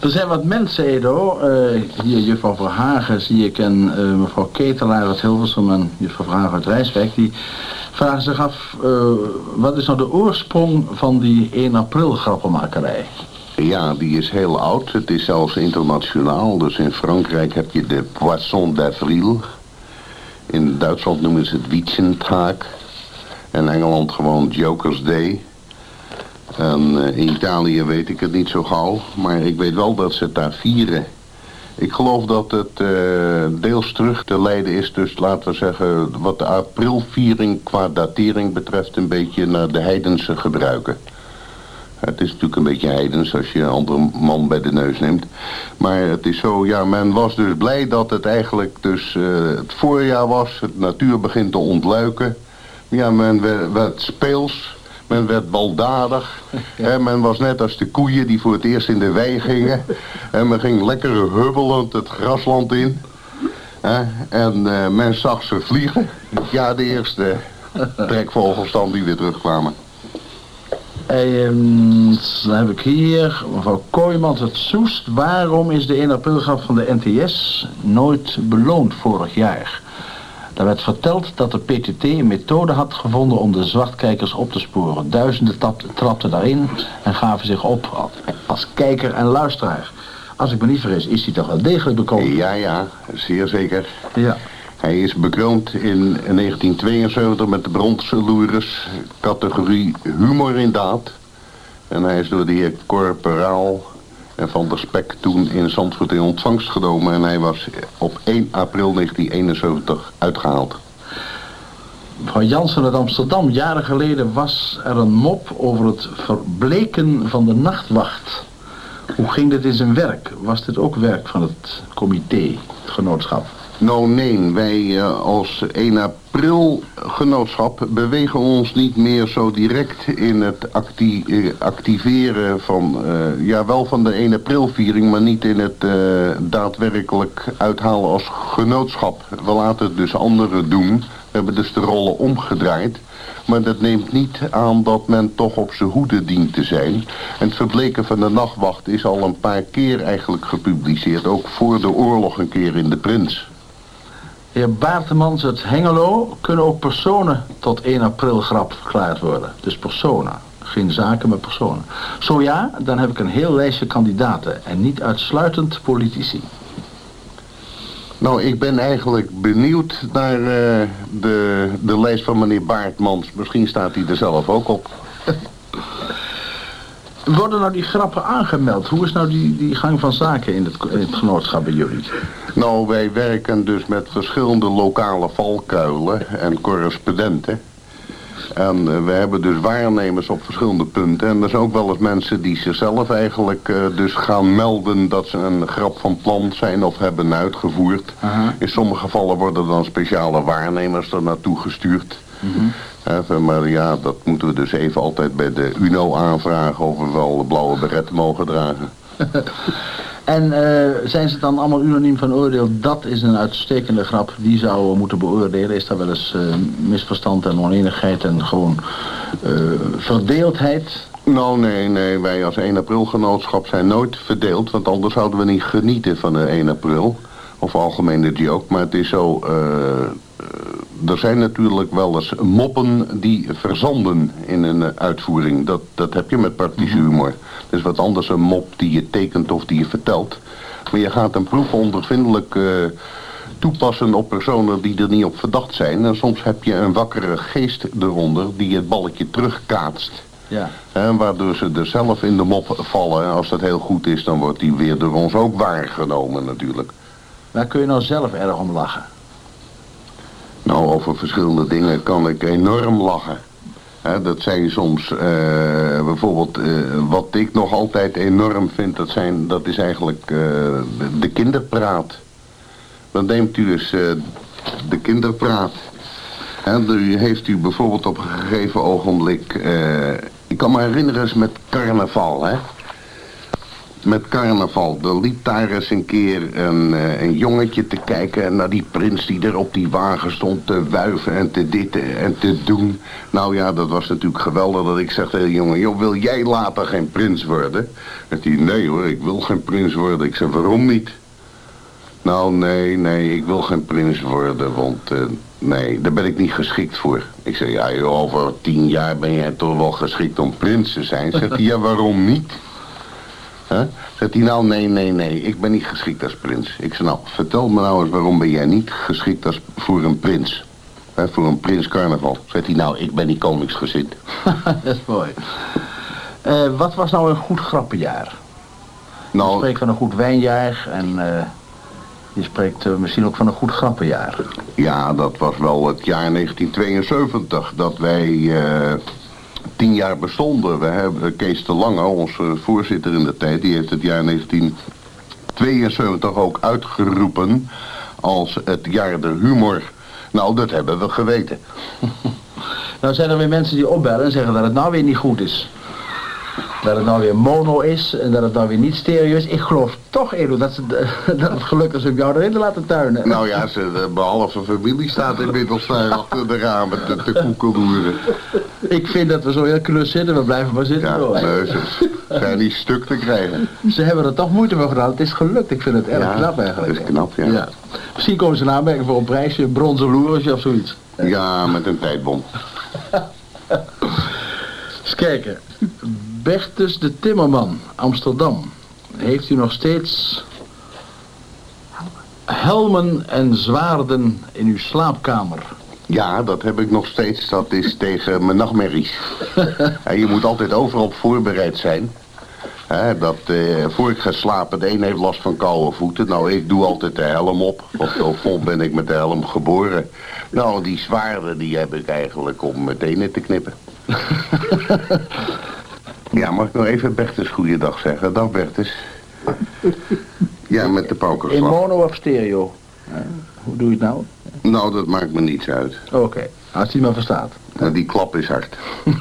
Er zijn wat mensen, Edo. Uh, hier juffrouw Verhagen zie ik en uh, mevrouw Ketelaar uit Hilversum en juffrouw Verhagen uit Rijswijk. Die vragen zich af, uh, wat is nou de oorsprong van die 1 april grappenmakerij? Ja, die is heel oud. Het is zelfs internationaal. Dus in Frankrijk heb je de Poisson d'Avril. In Duitsland noemen ze het Wietjentag. In Engeland gewoon Joker's Day. En eh, in Italië weet ik het niet zo gauw. Maar ik weet wel dat ze het daar vieren. Ik geloof dat het uh, deels terug te leiden is. Dus laten we zeggen wat de aprilviering qua datering betreft... een beetje naar de heidense gebruiken. Het is natuurlijk een beetje heidens als je een andere man bij de neus neemt. Maar het is zo, ja, men was dus blij dat het eigenlijk dus uh, het voorjaar was. Het natuur begint te ontluiken. Ja, men werd, werd speels. Men werd baldadig. Ja. men was net als de koeien die voor het eerst in de wei gingen. En men ging lekker hubbelend het grasland in. En uh, men zag ze vliegen. Ja, de eerste trekvogels dan die weer terugkwamen. En dan heb ik hier mevrouw Kooijmans het Soest. Waarom is de 1 aprilgrap van de NTS nooit beloond vorig jaar? Daar werd verteld dat de PTT een methode had gevonden om de zwartkijkers op te sporen. Duizenden trapten daarin en gaven zich op als kijker en luisteraar. Als ik me niet vergis, is hij toch wel degelijk bekroond? Ja, ja, zeer zeker. Ja. Hij is bekroond in 1972 met de bronzen categorie humor in daad. En hij is door de heer Corporaal en Van der Spek toen in Zandvoort in ontvangst genomen. En hij was op 1 april 1971 uitgehaald. Mevrouw Jansen uit Amsterdam, jaren geleden was er een mop over het verbleken van de nachtwacht. Hoe ging dit in zijn werk? Was dit ook werk van het comité, het genootschap? Nou nee, wij uh, als 1 april genootschap bewegen ons niet meer zo direct in het eh, activeren van, uh, ja wel van de 1 april viering, maar niet in het daadwerkelijk uithalen als genootschap. We laten het dus anderen doen. We hebben dus de rollen omgedraaid. Maar dat neemt niet aan dat men toch op zijn hoede dient te zijn. En het verbleken van de nachtwacht is al een paar keer eigenlijk gepubliceerd. Ook voor de oorlog een keer in de Prins. Heer Baartemans uit Hengelo kunnen ook personen tot 1 april grap verklaard worden. Dus personen. Geen zaken, maar personen. Zo ja, dan heb ik een heel lijstje kandidaten. En niet uitsluitend politici. Nou, ik ben eigenlijk benieuwd naar uh, de, de lijst van meneer Baartmans. Misschien staat hij er zelf ook op. (laughs) Worden nou die grappen aangemeld? Hoe is nou die, die gang van zaken in het, in het genootschap bij jullie? Nou, wij werken dus met verschillende lokale valkuilen en correspondenten. En uh, we hebben dus waarnemers op verschillende punten. En er zijn ook wel eens mensen die zichzelf eigenlijk uh, dus gaan melden dat ze een grap van plan zijn of hebben uitgevoerd. Uh -huh. In sommige gevallen worden dan speciale waarnemers er naartoe gestuurd. Even, maar ja, dat moeten we dus even altijd bij de UNO aanvragen of we wel de blauwe beret mogen dragen. (laughs) en uh, zijn ze dan allemaal unaniem van oordeel, dat is een uitstekende grap, die zouden we moeten beoordelen. Is daar wel eens uh, misverstand en oneenigheid en gewoon uh, verdeeldheid? Nou, nee, nee. Wij als 1 april genootschap zijn nooit verdeeld, want anders zouden we niet genieten van de 1 april. Of algemene joke, maar het is zo er zijn natuurlijk wel eens moppen die verzanden in een eh, uitvoering. Dat, dat heb je met praktische mhm. humor. Dat is wat anders een mop die je tekent of die je vertelt. Maar je gaat een proef ondervindelijk uh, toepassen op personen die er niet op verdacht zijn. En soms heb je een wakkere geest eronder die het balletje terugkaatst. Ja. En waardoor ze er zelf in de mop vallen. En als dat heel goed is, dan wordt die weer door ons ook waargenomen natuurlijk. Waar kun je nou zelf erg om lachen? Nou, over verschillende dingen kan ik enorm lachen. Dat zijn soms eh, bijvoorbeeld eh, wat ik nog altijd enorm vind, dat, zijn, dat is eigenlijk eh, de, de kinderpraat. Dan neemt u eens de kinderpraat. Hè, u heeft u bijvoorbeeld op een gegeven ogenblik, ik kan me herinneren eens met carnaval, hè met carnaval. Er liep daar eens een keer een, eh, een jongetje te kijken naar die prins die er op die wagen stond te wuiven en te dit en te doen. Nou ja, dat was natuurlijk geweldig dat ik zeg tegen jongen, joh, wil jij later geen prins worden? En die, nee hoor, ik wil geen prins worden. Ik zeg, waarom niet? Nou, nee, nee, ik wil geen prins worden, want eh, nee, daar ben ik niet geschikt voor. Ik zeg, ja, over tien jaar ben jij toch wel geschikt om prins te zijn? Zegt hij, ja, waarom niet? Huh? Zegt hij nou, nee, nee, nee, ik ben niet geschikt als prins. Ik zeg, nou, vertel me nou eens waarom ben jij niet geschikt als, voor een prins? Hè, voor een prins carnaval. Zegt hij, nou, ik ben niet koningsgezind. (laughs) dat is mooi. Eh, wat was nou een goed grappenjaar? Je Nou, spreekt van een goed wijnjaar en eh, je spreekt eh, misschien ook van een goed grappenjaar. ja, dat was wel het jaar 1972 dat wij tien jaar bestonden. We hebben Kees de Lange, onze voorzitter in de tijd, die heeft het jaar 1972 ook uitgeroepen als het jaar der humor. Nou, dat hebben we geweten. (laughs) Nou zijn er weer mensen die opbellen en zeggen dat het nou weer niet goed is. Dat het nou weer mono is en dat het nou weer niet stereo is. Ik geloof toch, Edo, dat, ze, (laughs) dat het gelukt is om jou erin te laten tuinen. Nou ja, ze, de behalve familie staat inmiddels daar achter de ramen te, te. Ik vind dat we zo heel knus zitten, we blijven maar zitten. Ja, ze zijn niet stuk te krijgen. Ze hebben er toch moeite voor gedaan. Het is gelukt. Ik vind het erg Ja, knap eigenlijk. dat is knap, ja. Misschien komen ze in aanmerking voor een prijsje, een bronzen loersje of zoiets. Ja, met een tijdbom. (laughs) Eens kijken. Bertus de Timmerman, Amsterdam. Heeft u nog steeds helmen en zwaarden in uw slaapkamer? Ja, dat heb ik nog steeds. Dat is (laughs) tegen mijn nachtmerries. En je moet altijd overal voorbereid zijn. Dat eh, voor ik ga slapen, de een heeft last van koude voeten. Nou, ik doe altijd de helm op. Want zo vol ben ik met de helm geboren. Nou, die zwaarden die heb ik eigenlijk om mijn tenen te knippen. (laughs) ja, mag ik nog even Bertus goeiedag zeggen? Dag Bertus. Ja, met de In paukerslag. mono of stereo? Ja, Hoe doe je het nou? Nou, dat maakt me niets uit. Oké, als hij maar verstaat. Nou, die klap is hard. (laughs)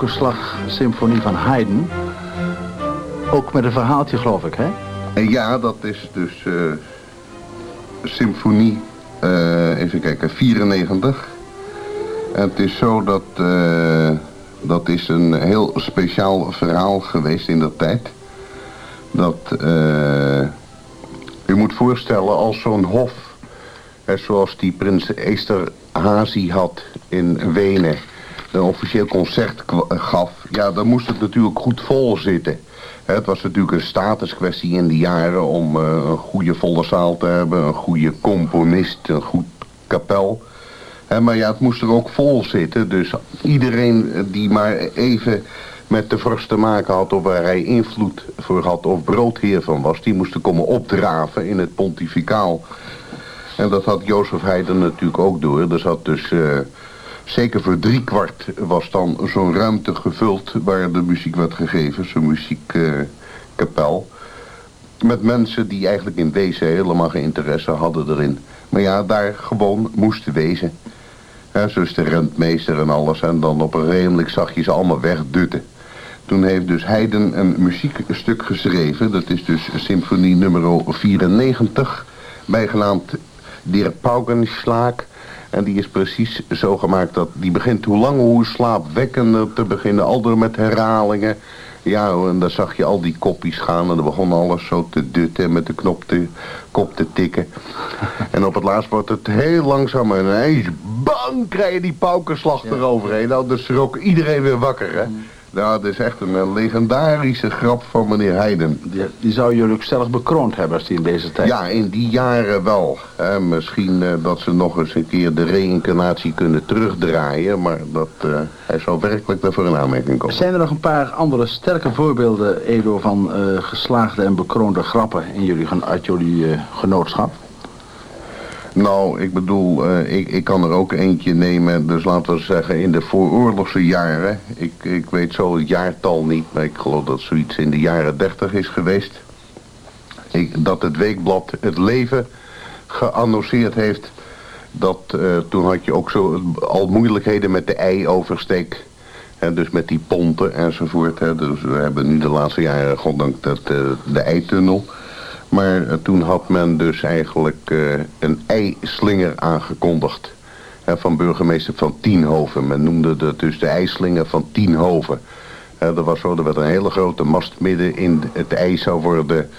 Paukerslag Symfonie van Haydn. Ook met een verhaaltje, geloof ik, hè? Ja, dat is dus eh, symfonie, eh, even kijken, 94. En het is zo dat eh, Dat is een heel speciaal verhaal geweest in dat tijd. Dat, u moet voorstellen als zo'n hof, zoals die prins Esterhazy had in Wenen, een officieel concert kwa- gaf, ja, dan moest het natuurlijk goed vol zitten. Het was natuurlijk een statuskwestie in die jaren om eh, een goede volle zaal te hebben, een goede componist, een goed kapel. Maar ja, het moest er ook vol zitten. Dus iedereen eh, die maar even met de vorst te maken had... of waar hij invloed voor had of broodheer van was... die moest er komen opdraven in het pontificaal. En dat had Jozef Haydn natuurlijk ook door. Er zat dus... eh, zeker voor driekwart was dan zo'n ruimte gevuld... waar de muziek werd gegeven, zo'n muziekkapel... met mensen die eigenlijk in wezen helemaal geen interesse hadden erin. Maar ja, daar gewoon moesten wezen. Ja, zoals de rentmeester en alles. En dan op een redelijk ze allemaal wegdutten. Toen heeft dus Haydn een muziekstuk geschreven. Dat is dus symfonie nummer 94. Bijgenaamd Der Paukenschlag. En die is precies zo gemaakt dat die begint hoe langer hoe slaapwekkender te beginnen. Al door met herhalingen. Ja, en dan zag je al die koppies gaan en dan begon alles zo te dutten en met de knop te, kop te tikken. (laughs) En op het laatst wordt het heel langzaam en ineens bang krijg je die paukenslag eroverheen. Nou, dus schrok iedereen weer wakker, hè. Nou, dat is echt een eh, legendarische grap van meneer Heiden. Die, die zou jullie ook stellig bekroond hebben als die in deze tijd... Ja, in die jaren wel. Hè. Misschien eh, dat ze nog eens een keer de reïncarnatie kunnen terugdraaien, maar dat, eh, hij zou werkelijk daarvoor in aanmerking komen. Zijn er nog een paar andere sterke voorbeelden, Edo, van geslaagde en bekroonde grappen in jullie, uit jullie genootschap? Nou, ik bedoel, eh, ik, ik kan er ook eentje nemen, dus laten we zeggen in de vooroorlogse jaren. Ik, ik weet zo het jaartal niet, maar ik geloof dat zoiets in de jaren dertig is geweest. Ik, dat het weekblad Het Leven geannonceerd heeft. Dat, eh, toen had je ook zo al moeilijkheden met de ei-oversteek. Dus met die ponten enzovoort. Hè. Dus we hebben nu de laatste jaren, goddank, dat, eh, de eitunnel. Maar eh, toen had men dus eigenlijk eh, een eislinger aangekondigd. Van burgemeester van Tienhoven. Men noemde dat dus de eislinger van Tienhoven. Dat was zo, er werd een hele grote mast midden in het ijs zou worden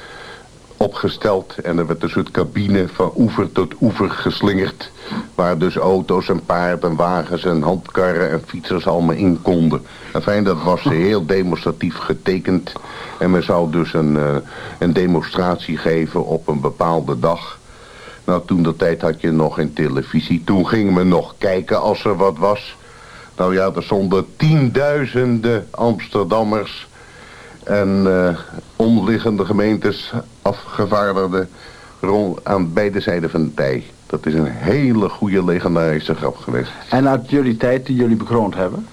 opgesteld. En er werd een soort cabine van oever tot oever geslingerd. Waar dus auto's en paarden en wagens en handkarren en fietsers allemaal in konden. Enfin, dat was heel demonstratief getekend. En men zou dus een, eh, een demonstratie geven op een bepaalde dag. Nou, toen de tijd had je nog geen televisie. Toen ging men nog kijken als er wat was. Nou ja, er stonden tienduizenden Amsterdammers en eh, omliggende gemeentes afgevaardigden rond aan beide zijden van de tij. Dat is een hele goede legendarische grap geweest. En uit jullie tijd die jullie bekroond hebben?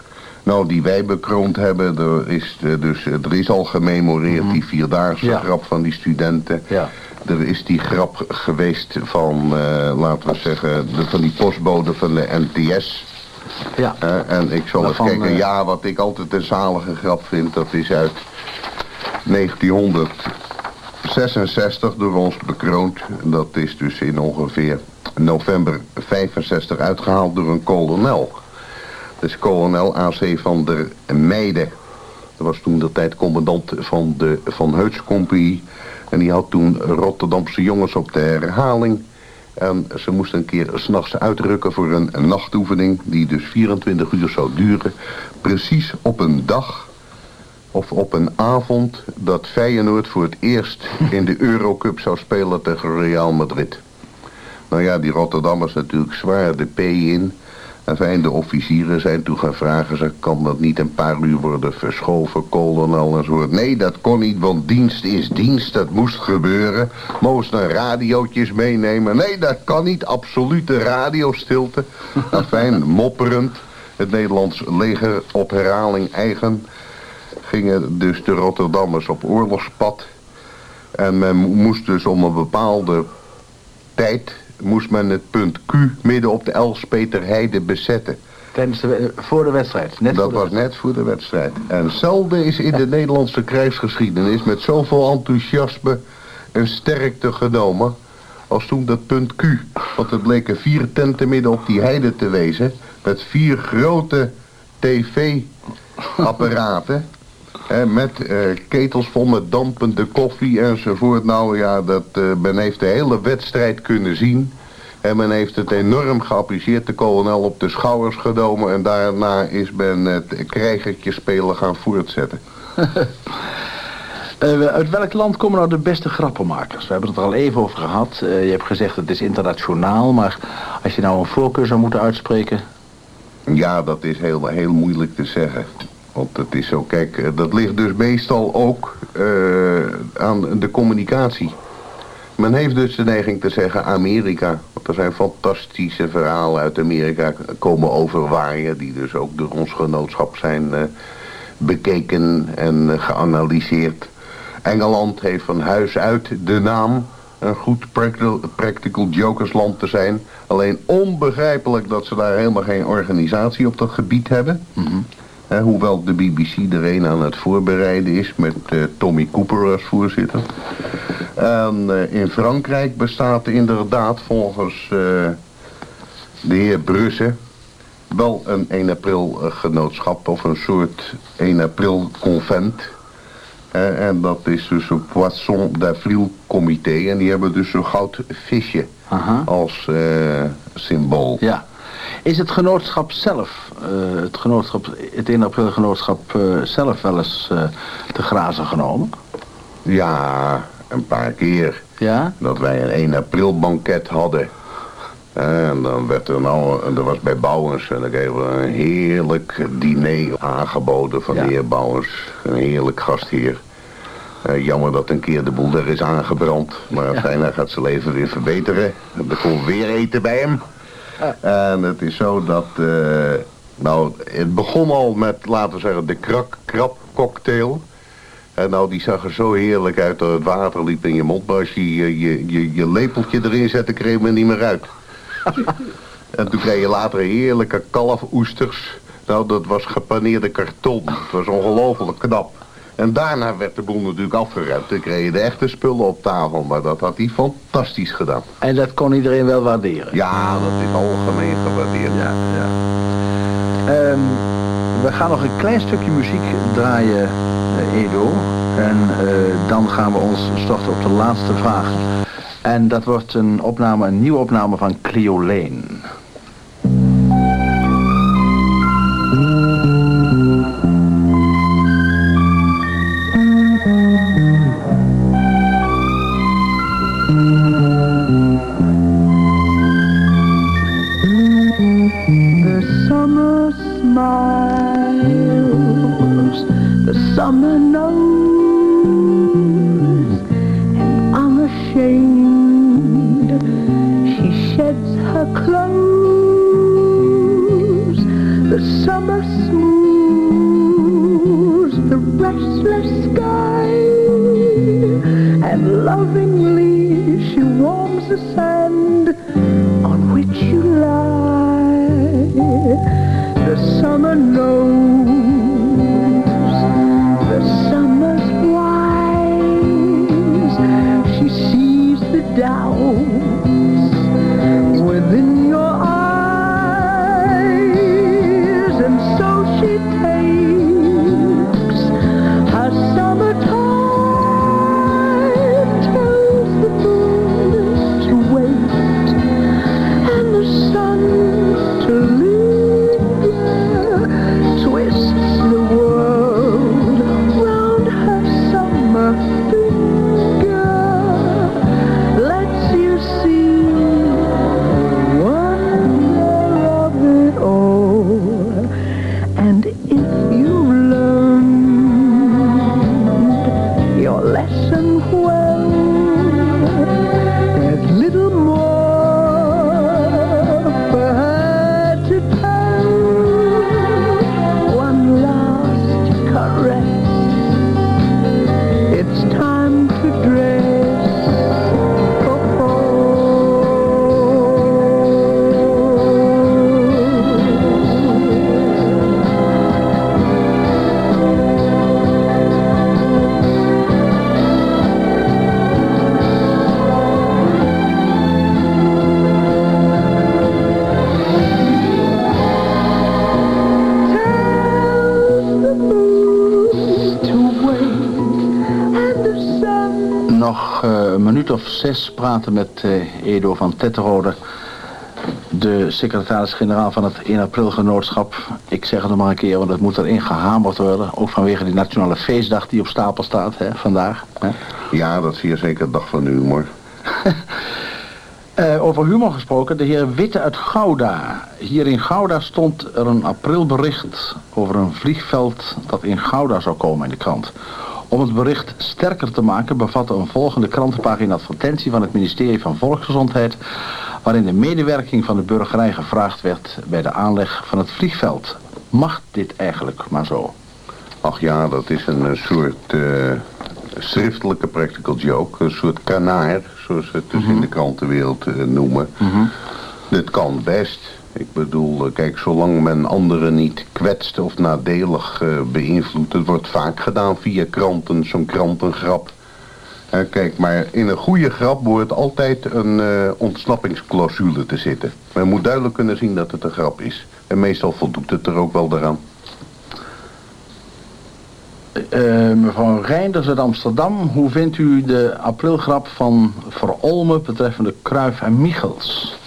Nou, die wij bekroond hebben, er is, eh, dus, eh, er is al gememoreerd die vierdaagse Ja. grap van die studenten. Ja. Er is die grap geweest van, eh, laten we zeggen, de, van die postbode van de NTS. Ja. En ik zal eens kijken, ja, wat ik altijd een zalige grap vind, dat is uit 1966 door ons bekroond. Dat is dus in ongeveer november 65 uitgehaald door een kolonel. Dus kolonel AC van der Meijden. Dat was toen de tijd commandant van de Van Heuts Compagnie. En die had toen Rotterdamse jongens op de herhaling. En ze moesten een keer s'nachts uitrukken voor een, een nachtoefening... die dus 24 uur zou duren. Precies op een dag of op een avond dat Feyenoord voor het eerst in de Eurocup zou spelen tegen Real Madrid. Nou ja, die Rotterdammers natuurlijk zwaar de P in. En fijn, de officieren zijn toen gaan vragen, ze kan dat niet een paar uur worden verschoven, kolonel en zo. Nee, dat kon niet, want dienst is dienst, dat moest gebeuren. Moesten radiootjes meenemen. Nee, dat kan niet, absolute radiostilte. (laughs) En fijn, mopperend, het Nederlands leger op herhaling eigen gingen dus de Rotterdammers op oorlogspad. En men mo- moest dus om een bepaalde tijd... moest men het punt Q midden op de Elspeterheide bezetten. Tijdens de, we- voor de wedstrijd. Net dat de was net voor de wedstrijd. En zelden is in de Nederlandse krijgsgeschiedenis... met zoveel enthousiasme en sterkte genomen... als toen dat punt Q. Want het bleken vier tenten midden op die heide te wezen... met vier grote tv-apparaten. Met eh, ketels vol met dampende koffie enzovoort. Nou ja, dat, eh, men heeft de hele wedstrijd kunnen zien. En men heeft het enorm geapprecieerd. De kolonel op de schouders genomen. En daarna is men het krijgertje spelen gaan voortzetten. (laughs) Eh, uit welk land komen nou de beste grappenmakers? We hebben het er al even over gehad. Eh, je hebt gezegd het is internationaal, maar als je nou een voorkeur zou moeten uitspreken... Ja, dat is heel, heel moeilijk te zeggen. Want het is zo, kijk, eh, dat ligt dus meestal ook eh, aan de communicatie. Men heeft dus de neiging te zeggen Amerika. Want er zijn fantastische verhalen uit Amerika komen overwaaien... die dus ook door ons genootschap zijn eh, bekeken en geanalyseerd. Engeland heeft van huis uit de naam een goed practical, jokersland te zijn. Alleen onbegrijpelijk dat ze daar helemaal geen organisatie op dat gebied hebben. Hè, hoewel de BBC er een aan het voorbereiden is met eh, Tommy Cooper als voorzitter. En eh, in Frankrijk bestaat er inderdaad volgens eh, de heer Brusse wel een 1 april eh, genootschap of een soort 1 april convent. Eh, en dat is dus een Poisson d'Avril comité. En die hebben dus zo'n goud visje Aha. als eh, symbool. Ja. Is het genootschap zelf, eh, het, genootschap, het 1 april genootschap eh, zelf wel eens eh, te grazen genomen? Ja, een paar keer. Ja? Dat wij een 1 april banket hadden. En dan werd er nou, dat was bij Bouwens, en dan kregen we een heerlijk diner aangeboden van Ja. de heer Bouwens. Een heerlijk gastheer. Eh, jammer dat een keer de boel daar is aangebrand. Maar fijn, hij gaat zijn leven weer verbeteren. Er komt weer eten bij hem. En het is zo dat, eh, nou, het begon al met, laten we zeggen, de krak krab cocktail. En nou, die zag er zo heerlijk uit dat het water liep in je mond. Maar als je je, je, je, je lepeltje erin zette, kreeg er niet meer uit. (laughs) en toen kreeg je later heerlijke kalfoesters. Nou, dat was gepaneerde karton. Het was ongelooflijk knap. En daarna werd de boel natuurlijk afgeruimd. Kreeg je de echte spullen op tafel. Maar dat had hij fantastisch gedaan. En dat kon iedereen wel waarderen? Ja, dat is algemeen gewaardeerd. Ja, ja. Ehm, we gaan nog een klein stukje muziek draaien, eh, Edo. En eh, dan gaan we ons storten op de laatste vraag. En dat wordt een opname, een nieuwe opname van Cleo Lane. Summer smiles, the summer knows, the sun. Minuut of zes praten met eh, Edo van Tetterode, de secretaris-generaal van het 1 april genootschap. Ik zeg het nog maar een keer, want het moet erin gehamerd worden. Ook vanwege die nationale feestdag die op stapel staat hè, vandaag. Hè. Ja, dat is hier zeker de dag van de humor. (laughs) Eh, over humor gesproken, de heer Witte uit Gouda. Hier in Gouda stond er een aprilbericht over een vliegveld dat in Gouda zou komen in de krant. Om het bericht sterker te maken bevatte een volgende krantenpagina advertentie van het ministerie van Volksgezondheid... waarin de medewerking van de burgerij gevraagd werd bij de aanleg van het vliegveld. Mag dit eigenlijk maar zo? Ach ja, dat is een eh, soort eh, schriftelijke practical joke. Een soort kanaar, zoals we het dus in de krantenwereld eh, noemen. Dit kan best. Ik bedoel, eh, kijk, zolang men anderen niet kwetst of nadelig eh, beïnvloedt... het wordt vaak gedaan via kranten, zo'n krantengrap. Kijk, maar in een goede grap wordt altijd een eh, ontsnappingsclausule te zitten. Men moet duidelijk kunnen zien dat het een grap is. En meestal voldoet het er ook wel daaraan. Mevrouw Reinders uit Amsterdam, hoe vindt u de aprilgrap van Verolmen betreffende Kruif en Michels?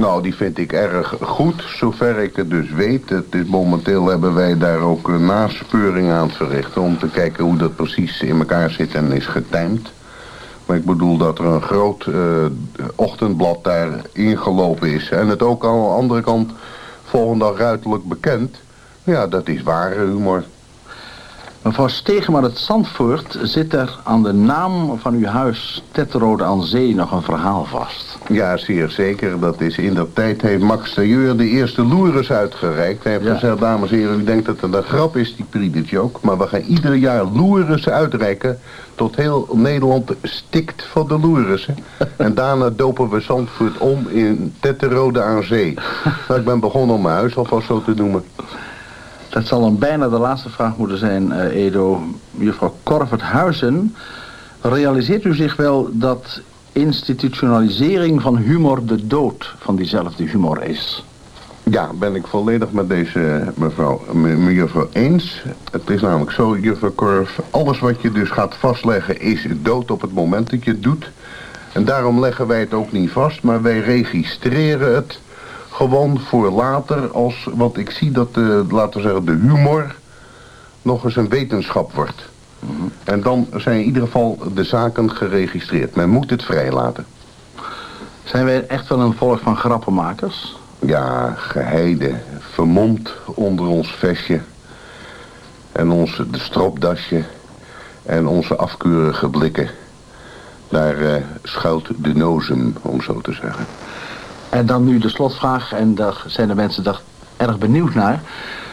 Nou, die vind ik erg goed, zover ik het dus weet. Het momenteel hebben wij daar ook een naspeuring aan verrichten... om te kijken hoe dat precies in elkaar zit en is getimed. Maar ik bedoel dat er een groot eh, ochtendblad daar ingelopen is... en het ook aan de andere kant volgende dag ruiterlijk bekend. Ja, dat is ware humor. Mevrouw Stegeman uit Zandvoort, zit er aan de naam van uw huis Tetterode aan Zee nog een verhaal vast? Ja, zeer zeker. Dat is in dat tijd heeft Max Tailleur de eerste loeres uitgereikt. Hij heeft Ja. gezegd, dames en heren, u denkt dat het een grap is, die predict joke. Maar we gaan ieder jaar loeres uitreiken tot heel Nederland stikt van de loeressen. (laughs) en daarna dopen we Zandvoort om in Tetterode aan Zee. nou, ik ben begonnen om mijn huis alvast zo te noemen. Dat zal dan bijna de laatste vraag moeten zijn, eh, Edo. Juffrouw Korverthuizen, realiseert u zich wel dat institutionalisering van humor de dood van diezelfde humor is? Ja, ben ik volledig met deze mevrouw, me- mejuffrouw eens. Het is namelijk zo, juffrouw Korf, alles wat je dus gaat vastleggen is dood op het moment dat je het doet. En daarom leggen wij het ook niet vast, maar wij registreren het gewoon voor later als, want ik zie dat, de, laten we zeggen, de humor nog eens een wetenschap wordt. En dan zijn in ieder geval de zaken geregistreerd. Men moet het vrijlaten. Zijn wij echt wel een volk van grappenmakers? Ja, geheide, vermomd onder ons vestje. En onze de stropdasje. En onze afkeurige blikken. Daar eh, schuilt de nozem, om zo te zeggen. En dan nu de slotvraag, en daar zijn de mensen daar erg benieuwd naar.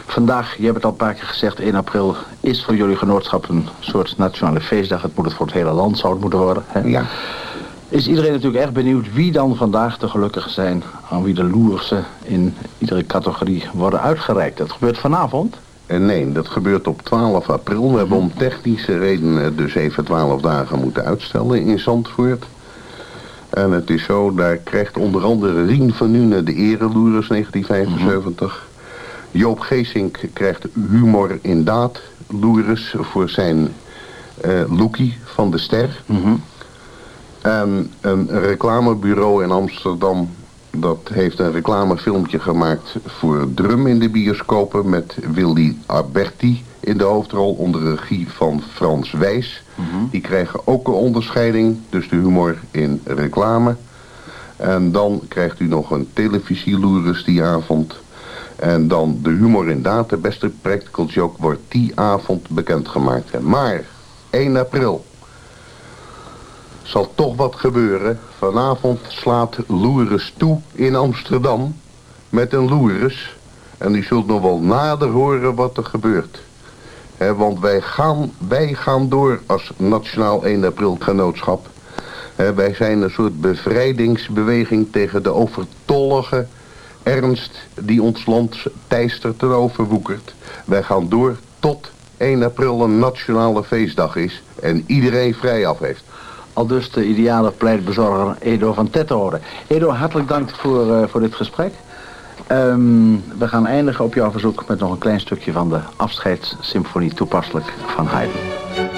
Vandaag, je hebt het al een paar keer gezegd, 1 april is voor jullie genootschap een soort nationale feestdag. Het moet het voor het hele land zou het moeten worden. Hè? Ja. Is iedereen natuurlijk erg benieuwd wie dan vandaag de gelukkige zijn... aan wie de loersen in iedere categorie worden uitgereikt. Dat gebeurt vanavond. En nee, dat gebeurt op 12 april. We hebben om technische redenen dus even 12 dagen moeten uitstellen in Zandvoort. En het is zo, daar krijgt onder andere Rien van Nuenen de ereloeres 1975. Joop Geesink krijgt humor in daad loeres voor zijn eh Loekie van de Ster. En een reclamebureau in Amsterdam, dat heeft een reclamefilmpje gemaakt voor Drum in de bioscopen met Willy Alberti in de hoofdrol onder regie van Frans Wijs. Die krijgen ook een onderscheiding, dus de humor in reclame. En dan krijgt u nog een televisieloeres die avond. En dan de humor in daad, de beste practical joke, wordt die avond bekendgemaakt. Maar 1 april zal toch wat gebeuren. Vanavond slaat Loeres toe in Amsterdam met een Loeres. En u zult nog wel nader horen wat er gebeurt. Want wij gaan, wij gaan door als Nationaal 1 april genootschap. Wij zijn een soort bevrijdingsbeweging tegen de overtollige ernst die ons land teistert en overwoekert. Wij gaan door tot 1 april een nationale feestdag is en iedereen vrij af heeft. Al dus de ideale pleitbezorger Edo van Tettenhoorde. Edo, hartelijk dank voor, eh, voor dit gesprek. Ehm, we gaan eindigen op jouw verzoek met nog een klein stukje van de afscheidssymfonie toepasselijk van Haydn.